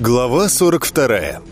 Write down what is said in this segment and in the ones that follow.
Глава 42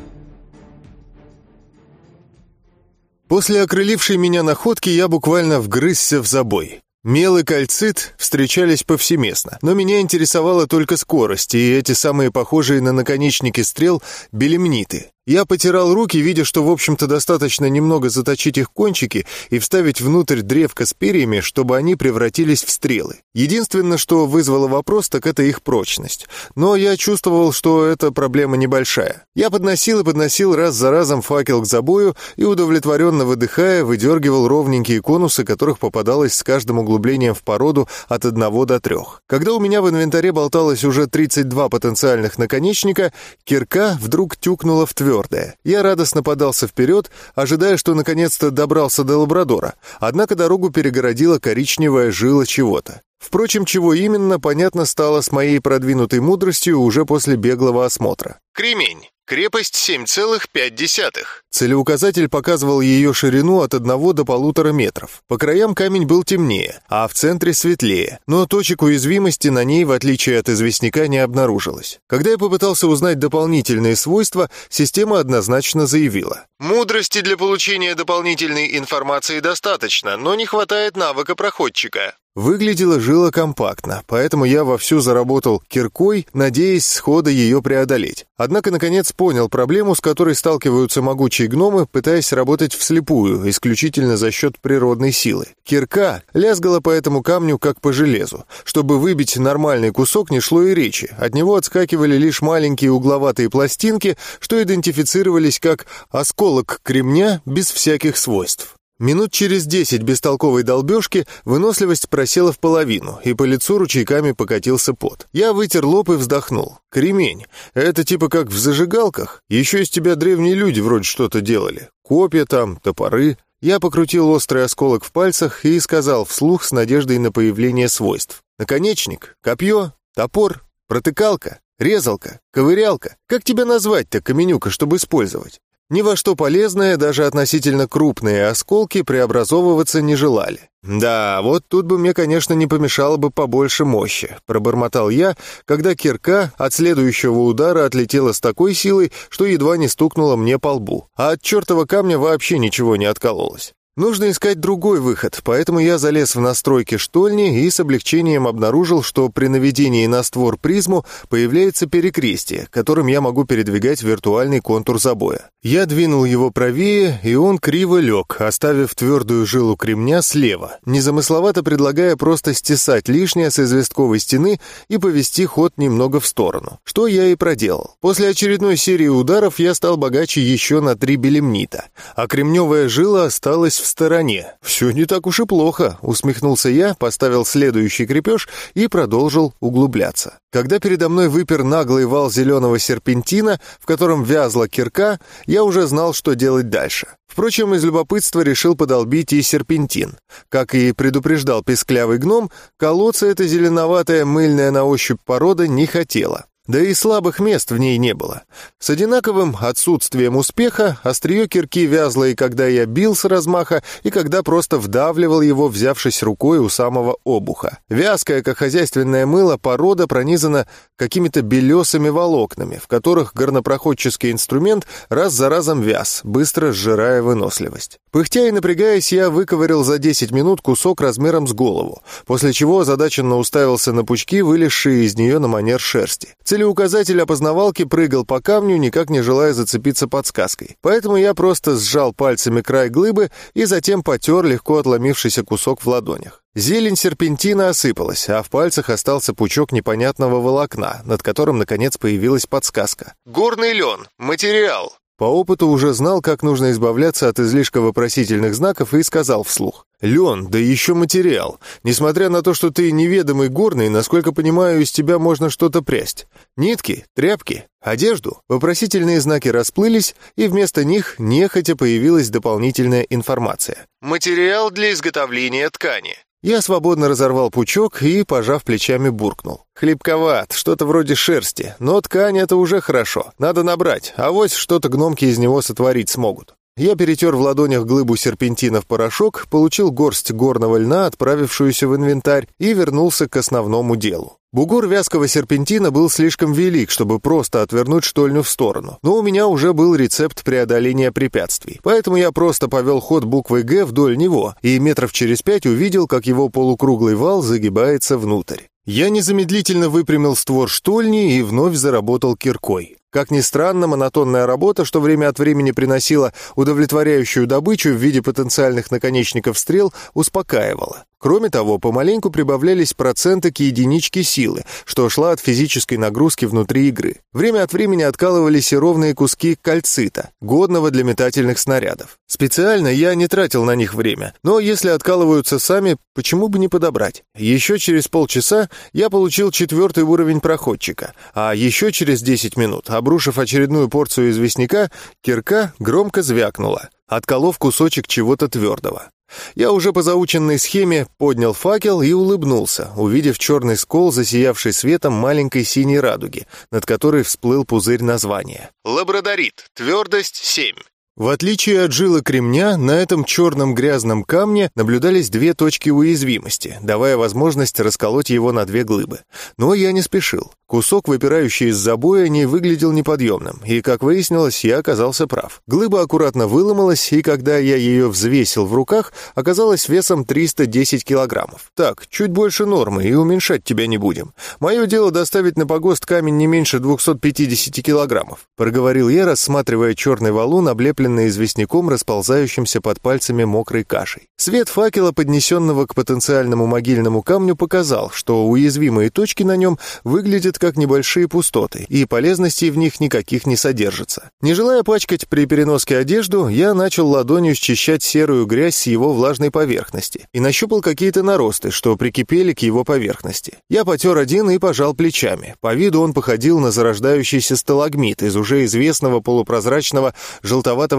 После окрылившей меня находки я буквально вгрызся в забой. Мел и кальцит встречались повсеместно, но меня интересовала только скорость и эти самые похожие на наконечники стрел белемниты. Я потирал руки, видя, что, в общем-то, достаточно немного заточить их кончики и вставить внутрь древко с перьями, чтобы они превратились в стрелы. Единственное, что вызвало вопрос, так это их прочность. Но я чувствовал, что эта проблема небольшая. Я подносил и подносил раз за разом факел к забою и, удовлетворенно выдыхая, выдергивал ровненькие конусы, которых попадалось с каждым углублением в породу от одного до трех. Когда у меня в инвентаре болталось уже 32 потенциальных наконечника, кирка вдруг тюкнула в твердь твердая. Я радостно подался вперед, ожидая, что наконец-то добрался до лабрадора. Однако дорогу перегородила коричневая жила чего-то. Впрочем, чего именно, понятно стало с моей продвинутой мудростью уже после беглого осмотра. Кремень. Крепость 7,5. Целеуказатель показывал ее ширину от одного до полутора метров. По краям камень был темнее, а в центре светлее, но точек уязвимости на ней, в отличие от известняка, не обнаружилось. Когда я попытался узнать дополнительные свойства, система однозначно заявила. Мудрости для получения дополнительной информации достаточно, но не хватает навыка проходчика. Выглядела жила компактно, поэтому я вовсю заработал киркой, надеясь схода ее преодолеть. Однако, наконец, понял проблему, с которой сталкиваются могучие гномы, пытаясь работать вслепую, исключительно за счет природной силы. Кирка лязгала по этому камню, как по железу. Чтобы выбить нормальный кусок, не шло и речи. От него отскакивали лишь маленькие угловатые пластинки, что идентифицировались как осколок кремня без всяких свойств. Минут через десять бестолковой долбежки выносливость просела в половину, и по лицу ручейками покатился пот. Я вытер лоб и вздохнул. «Кремень. Это типа как в зажигалках? Еще из тебя древние люди вроде что-то делали. Копья там, топоры». Я покрутил острый осколок в пальцах и сказал вслух с надеждой на появление свойств. «Наконечник, копье, топор, протыкалка, резалка, ковырялка. Как тебя назвать-то, каменюка, чтобы использовать?» Ни во что полезное, даже относительно крупные осколки преобразовываться не желали. «Да, вот тут бы мне, конечно, не помешало бы побольше мощи», — пробормотал я, когда кирка от следующего удара отлетела с такой силой, что едва не стукнула мне по лбу, а от чертова камня вообще ничего не откололось. Нужно искать другой выход, поэтому я залез в настройки штольни и с облегчением обнаружил, что при наведении на створ призму появляется перекрестие, которым я могу передвигать виртуальный контур забоя. Я двинул его правее, и он криво лег, оставив твердую жилу кремня слева, незамысловато предлагая просто стесать лишнее с известковой стены и повести ход немного в сторону, что я и проделал. После очередной серии ударов я стал богаче еще на три белемнита, а кремневая жила осталась в стороне. «Все не так уж и плохо», — усмехнулся я, поставил следующий крепеж и продолжил углубляться. Когда передо мной выпер наглый вал зеленого серпентина, в котором вязла кирка, я уже знал, что делать дальше. Впрочем, из любопытства решил подолбить и серпентин. Как и предупреждал песклявый гном, колоться эта зеленоватая мыльная на ощупь порода не хотела. Да и слабых мест в ней не было. С одинаковым отсутствием успеха острие кирки вязло и когда я бил с размаха, и когда просто вдавливал его, взявшись рукой у самого обуха. Вязкое, как хозяйственное мыло, порода пронизана какими-то белесыми волокнами, в которых горнопроходческий инструмент раз за разом вяз, быстро сжирая выносливость. Пыхтя и напрягаясь, я выковырял за 10 минут кусок размером с голову, после чего озадаченно уставился на пучки, вылезшие из нее на манер шерсти. Целеуказатель опознавалки прыгал по камню, никак не желая зацепиться подсказкой. Поэтому я просто сжал пальцами край глыбы и затем потер легко отломившийся кусок в ладонях. Зелень серпентина осыпалась, а в пальцах остался пучок непонятного волокна, над которым, наконец, появилась подсказка. «Горный лен. Материал. По опыту уже знал, как нужно избавляться от излишка вопросительных знаков и сказал вслух. «Лен, да еще материал. Несмотря на то, что ты неведомый горный, насколько понимаю, из тебя можно что-то прясть. Нитки, тряпки, одежду». Вопросительные знаки расплылись, и вместо них нехотя появилась дополнительная информация. Материал для изготовления ткани. Я свободно разорвал пучок и, пожав плечами, буркнул. Хлебковат, что-то вроде шерсти, но ткань — это уже хорошо. Надо набрать, а вось что-то гномки из него сотворить смогут. Я перетер в ладонях глыбу серпентина в порошок, получил горсть горного льна, отправившуюся в инвентарь, и вернулся к основному делу. Бугор вязкого серпентина был слишком велик, чтобы просто отвернуть штольню в сторону, но у меня уже был рецепт преодоления препятствий, поэтому я просто повел ход буквой «Г» вдоль него и метров через пять увидел, как его полукруглый вал загибается внутрь. Я незамедлительно выпрямил створ штольни и вновь заработал киркой. Как ни странно, монотонная работа, что время от времени приносила удовлетворяющую добычу в виде потенциальных наконечников стрел, успокаивала. Кроме того, помаленьку прибавлялись проценты к единичке силы, что шла от физической нагрузки внутри игры. Время от времени откалывались и ровные куски кальцита, годного для метательных снарядов. Специально я не тратил на них время, но если откалываются сами, почему бы не подобрать? Еще через полчаса я получил четвертый уровень проходчика, а еще через 10 минут, обрушив очередную порцию известняка, кирка громко звякнула, отколов кусочек чего-то твердого. Я уже по заученной схеме поднял факел и улыбнулся, увидев черный скол, засиявший светом маленькой синей радуги, над которой всплыл пузырь названия. Лабрадорит. Твердость 7. В отличие от жилы кремня, на этом черном грязном камне наблюдались две точки уязвимости, давая возможность расколоть его на две глыбы. Но я не спешил. Кусок, выпирающий из забоя, не выглядел неподъемным, и, как выяснилось, я оказался прав. Глыба аккуратно выломалась, и когда я ее взвесил в руках, оказалась весом 310 килограммов. Так, чуть больше нормы, и уменьшать тебя не будем. Мое дело доставить на погост камень не меньше 250 килограммов, проговорил я, рассматривая черный валун, облепленный известняком, расползающимся под пальцами мокрой кашей. Свет факела, поднесенного к потенциальному могильному камню, показал, что уязвимые точки на нем выглядят как небольшие пустоты, и полезностей в них никаких не содержится. Не желая пачкать при переноске одежду, я начал ладонью счищать серую грязь с его влажной поверхности и нащупал какие-то наросты, что прикипели к его поверхности. Я потер один и пожал плечами. По виду он походил на зарождающийся сталагмит из уже известного полупрозрачного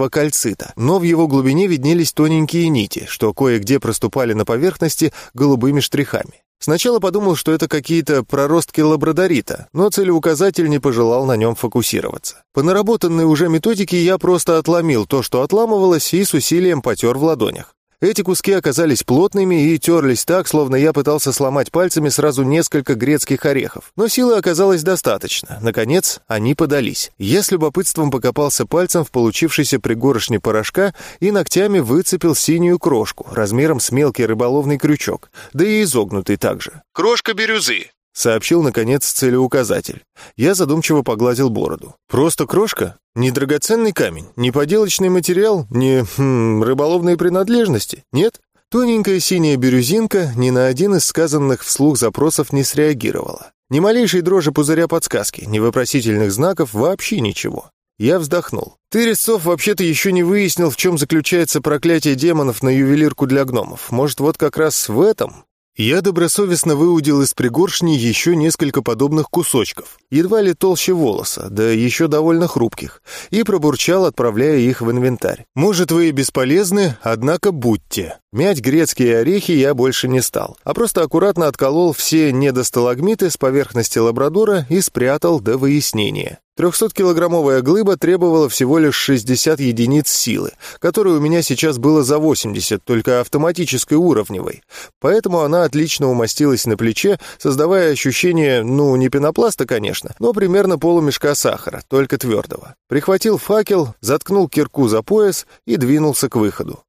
желтоватого кальцита, но в его глубине виднелись тоненькие нити, что кое-где проступали на поверхности голубыми штрихами. Сначала подумал, что это какие-то проростки лабрадорита, но целеуказатель не пожелал на нем фокусироваться. По наработанной уже методике я просто отломил то, что отламывалось, и с усилием потер в ладонях. Эти куски оказались плотными и терлись так, словно я пытался сломать пальцами сразу несколько грецких орехов. Но силы оказалось достаточно. Наконец, они подались. Я с любопытством покопался пальцем в получившейся пригоршне порошка и ногтями выцепил синюю крошку размером с мелкий рыболовный крючок, да и изогнутый также. Крошка бирюзы. — сообщил, наконец, целеуказатель. Я задумчиво погладил бороду. «Просто крошка? Не драгоценный камень? Не поделочный материал? Не хм, рыболовные принадлежности? Нет?» Тоненькая синяя бирюзинка ни на один из сказанных вслух запросов не среагировала. Ни малейшей дрожи пузыря подсказки, ни вопросительных знаков, вообще ничего. Я вздохнул. «Ты, Резцов, вообще-то еще не выяснил, в чем заключается проклятие демонов на ювелирку для гномов. Может, вот как раз в этом?» Я добросовестно выудил из пригоршни еще несколько подобных кусочков, едва ли толще волоса, да еще довольно хрупких, и пробурчал, отправляя их в инвентарь. «Может, вы и бесполезны, однако будьте». Мять грецкие орехи я больше не стал, а просто аккуратно отколол все недосталагмиты с поверхности лабрадора и спрятал до выяснения. 300-килограммовая глыба требовала всего лишь 60 единиц силы, которой у меня сейчас было за 80, только автоматической уровневой. Поэтому она отлично умостилась на плече, создавая ощущение, ну, не пенопласта, конечно, но примерно полумешка сахара, только твердого. Прихватил факел, заткнул кирку за пояс и двинулся к выходу.